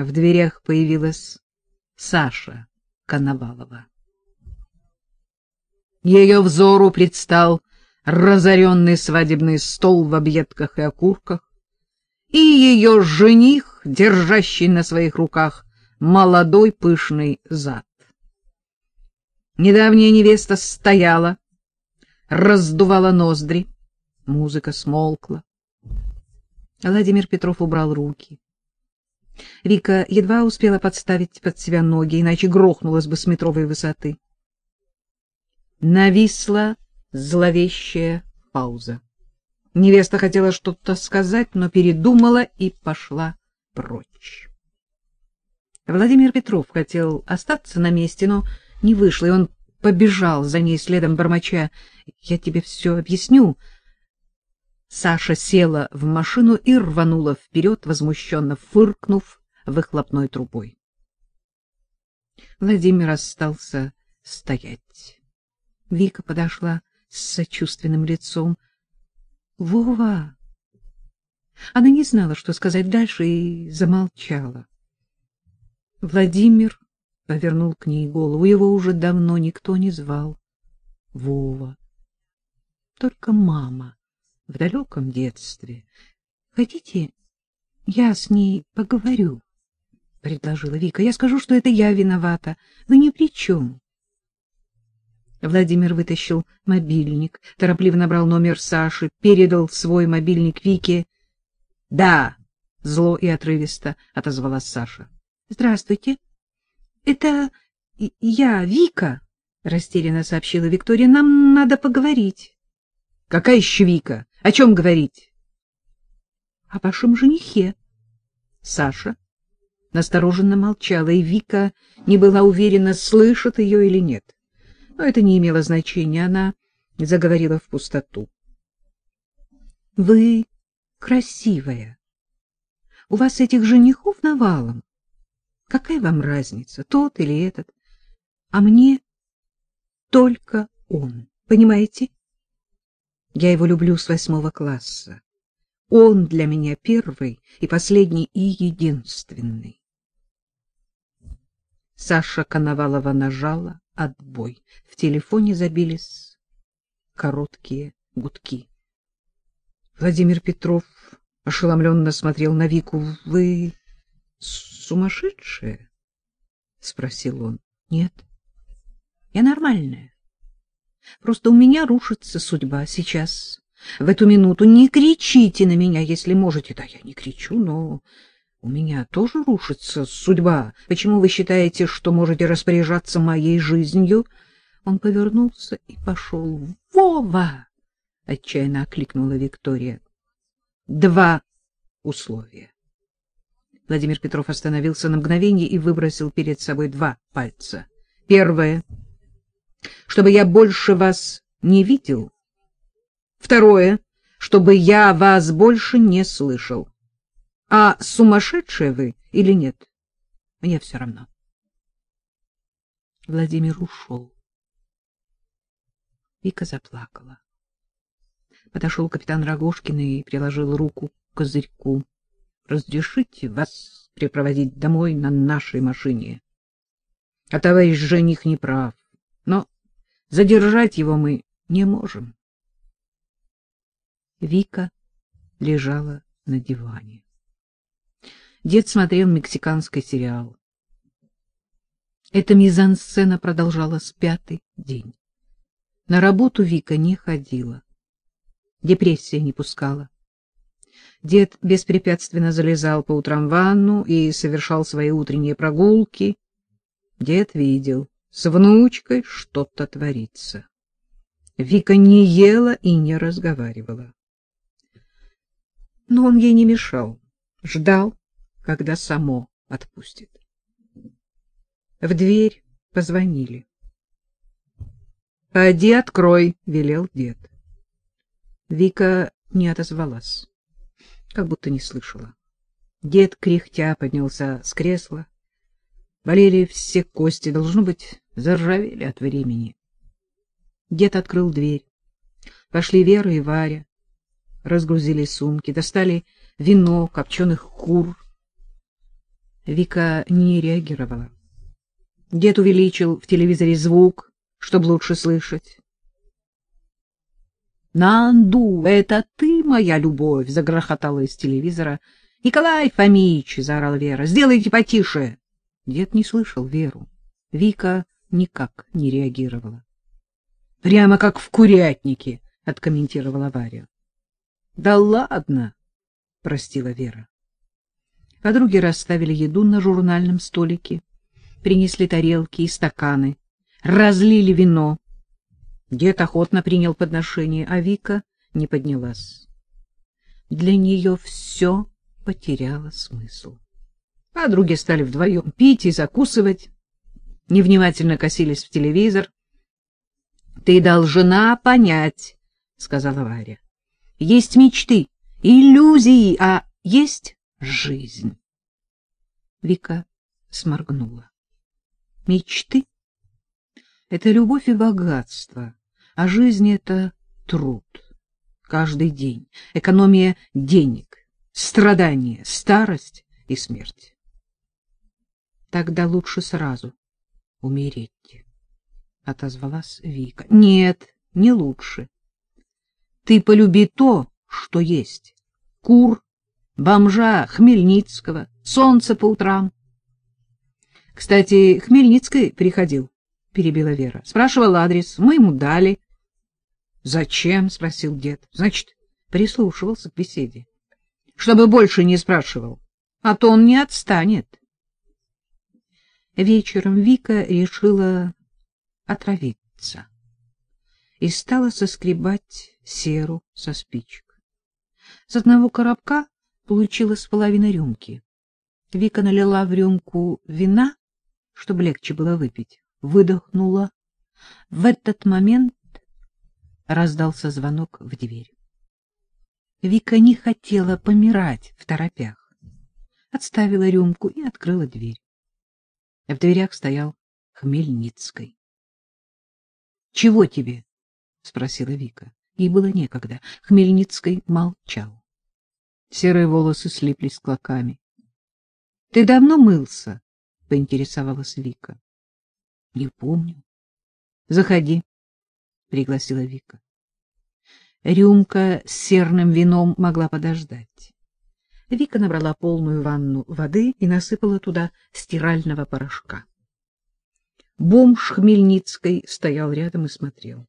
В дверях появилась Саша Коновалова. Ее взору предстал разоренный свадебный стол в объедках и окурках, и ее жених, держащий на своих руках молодой пышный зад. Недавняя невеста стояла, раздувала ноздри, музыка смолкла. Владимир Петров убрал руки. Вика едва успела подставить под себя ноги, иначе грохнулась бы с метровой высоты. Нависла зловещая пауза. Невеста хотела что-то сказать, но передумала и пошла прочь. Владимир Петров хотел остаться на месте, но не вышло, и он побежал за ней следом бормоча. — Я тебе все объясню. Саша села в машину и рванула вперед, возмущенно фыркнув выхлопной трубой. Владимир остался стоять. Вика подошла с сочувственным лицом. — Вова! Она не знала, что сказать дальше, и замолчала. Владимир повернул к ней голову. Его уже давно никто не звал. Вова. Только мама в далеком детстве. Хотите, я с ней поговорю? — предложила Вика. — Я скажу, что это я виновата. Вы ни при чем. Владимир вытащил мобильник, торопливо набрал номер Саши, передал свой мобильник Вике. — Да, — зло и отрывисто отозвалась Саша. — Здравствуйте. — Это я, Вика, — растерянно сообщила Виктория. — Нам надо поговорить. — Какая еще Вика? О чем говорить? — О вашем женихе. Саша настороженно молчала, и Вика не была уверена, слышит ее или нет. Но это не имело значения, она заговорила в пустоту. — Вы красивая. У вас этих женихов навалом. Какая вам разница, тот или этот? А мне только он, понимаете? Я его люблю с восьмого класса. Он для меня первый и последний и единственный. Саша Коновалова нажала отбой. В телефоне забились короткие гудки. Владимир Петров ошеломленно смотрел на Вику. — Вы сумасшедшая? — спросил он. — Нет, я нормальная. Просто у меня рушится судьба сейчас. В эту минуту не кричите на меня, если можете. Да, я не кричу, но у меня тоже рушится судьба. Почему вы считаете, что можете распоряжаться моей жизнью? Он повернулся и пошел. Вова! отчаянно окликнула Виктория. Два условия. Владимир Петров остановился на мгновение и выбросил перед собой два пальца. Первое чтобы я больше вас не видел. Второе чтобы я вас больше не слышал. А сумасшедшие вы или нет, мне все равно. Владимир ушел. Вика заплакала. Подошел капитан Рогожкин и приложил руку к козырьку. — Разрешите вас припроводить домой на нашей машине. А товарищ жених не прав, но задержать его мы не можем. Вика лежала на диване. Дед смотрел мексиканский сериал. Эта мизансцена продолжалась пятый день. На работу Вика не ходила. Депрессия не пускала. Дед беспрепятственно залезал по утрам в ванну и совершал свои утренние прогулки. Дед видел, с внучкой что-то творится. Вика не ела и не разговаривала. Но он ей не мешал, ждал, когда само отпустит. В дверь позвонили. — Поди открой, — велел дед. Вика не отозвалась, как будто не слышала. Дед, кряхтя, поднялся с кресла. Болели все кости, должно быть, заржавели от времени. Дед открыл дверь. Пошли Вера и Варя, разгрузили сумки, достали вино, копченых кур, Вика не реагировала. Дед увеличил в телевизоре звук, чтобы лучше слышать. «Нанду, это ты, моя любовь!» — загрохотала из телевизора. «Николай Фомич!» — заорала Вера. «Сделайте потише!» Дед не слышал Веру. Вика никак не реагировала. «Прямо как в курятнике!» — откомментировала Варя. «Да ладно!» — простила Вера. Подруги расставили еду на журнальном столике, принесли тарелки и стаканы, разлили вино. Дед охотно принял подношение, а Вика не поднялась. Для нее все потеряло смысл. Подруги стали вдвоем пить и закусывать, невнимательно косились в телевизор. — Ты должна понять, — сказала Варя. — Есть мечты, иллюзии, а есть жизнь. Вика сморгнула. Мечты — это любовь и богатство, а жизнь — это труд. Каждый день, экономия денег, страдания, старость и смерть. Тогда лучше сразу умереть, — отозвалась Вика. — Нет, не лучше. Ты полюби то, что есть. Кур, бомжа Хмельницкого, солнце по утрам. — Кстати, Хмельницкий приходил, — перебила Вера. — Спрашивал адрес, мы ему дали. — Зачем? — спросил дед. — Значит, прислушивался к беседе. — Чтобы больше не спрашивал, а то он не отстанет. Вечером Вика решила отравиться и стала соскребать серу со спичек. С одного коробка получилась половина рюмки. Вика налила в рюмку вина, чтобы легче было выпить, выдохнула. В этот момент раздался звонок в дверь. Вика не хотела помирать в торопях. Отставила рюмку и открыла дверь. В дверях стоял Хмельницкий. — Чего тебе? — спросила Вика. Ей было некогда. Хмельницкий молчал. Серые волосы слиплись клоками. — Ты давно мылся? — поинтересовалась Вика. — Не помню. — Заходи, — пригласила Вика. Рюмка с серным вином могла подождать. Вика набрала полную ванну воды и насыпала туда стирального порошка. Бомж Хмельницкой стоял рядом и смотрел.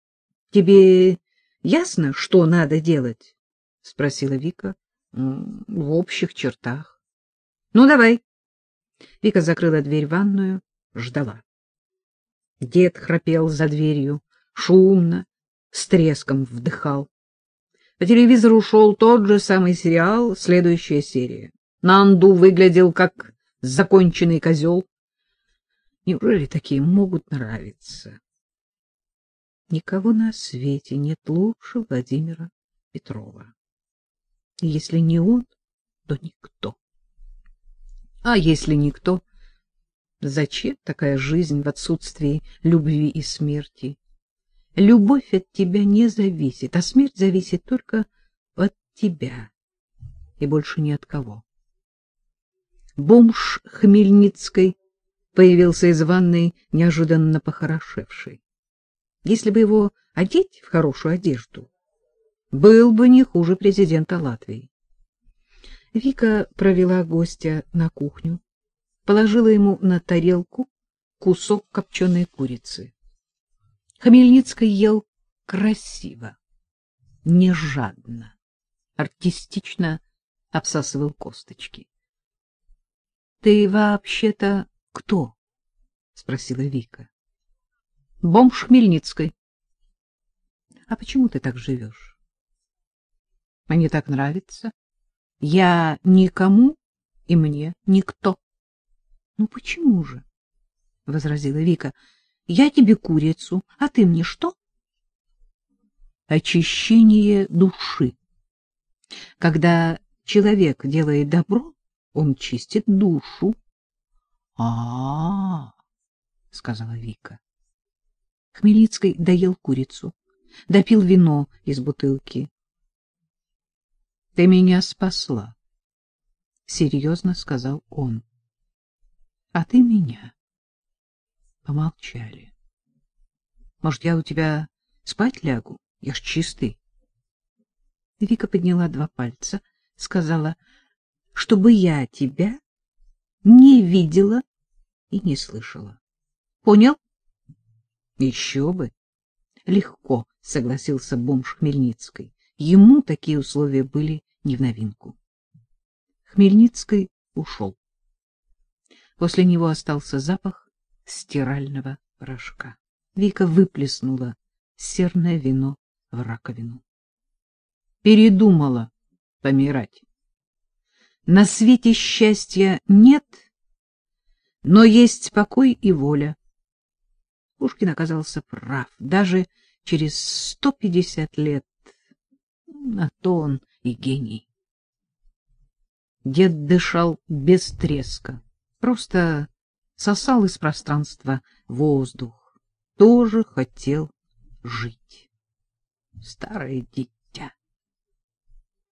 — Тебе ясно, что надо делать? — спросила Вика. — В общих чертах. — Ну, давай. Вика закрыла дверь ванную, ждала. Дед храпел за дверью, шумно, с треском вдыхал. По телевизору шел тот же самый сериал, следующая серия. Нанду выглядел как законченный козел. Неужели такие могут нравиться? Никого на свете нет лучше Владимира Петрова. Если не он, то никто. А если никто, зачем такая жизнь в отсутствии любви и смерти? Любовь от тебя не зависит, а смерть зависит только от тебя и больше ни от кого. Бомж Хмельницкой появился из ванной, неожиданно похорошевший. Если бы его одеть в хорошую одежду, был бы не хуже президента Латвии. Вика провела гостя на кухню, положила ему на тарелку кусок копченой курицы. Хмельницкий ел красиво, не жадно, артистично обсасывал косточки. — Ты вообще-то кто? — спросила Вика. — Бомж Хмельницкой. — А почему ты так живешь? — Мне так нравится. Я никому и мне никто. — Ну почему же? — возразила Вика. — Я тебе курицу, а ты мне что? — Очищение души. Когда человек делает добро, он чистит душу. А — А-а-а, — сказала Вика. Хмельницкий доел курицу, допил вино из бутылки. — Ты меня спасла, — серьезно сказал он. А ты меня. Помолчали. Может, я у тебя спать лягу? Я ж чистый. Вика подняла два пальца, сказала, чтобы я тебя не видела и не слышала. Понял? Еще бы. Легко согласился бомж Хмельницкой. Ему такие условия были не в новинку. Хмельницкий ушел. После него остался запах стирального порошка. Вика выплеснула серное вино в раковину. Передумала помирать. На свете счастья нет, но есть покой и воля. Пушкин оказался прав. Даже через сто пятьдесят лет на то он и гений. Дед дышал без треска, просто сосал из пространства воздух, тоже хотел жить. Старая дичь.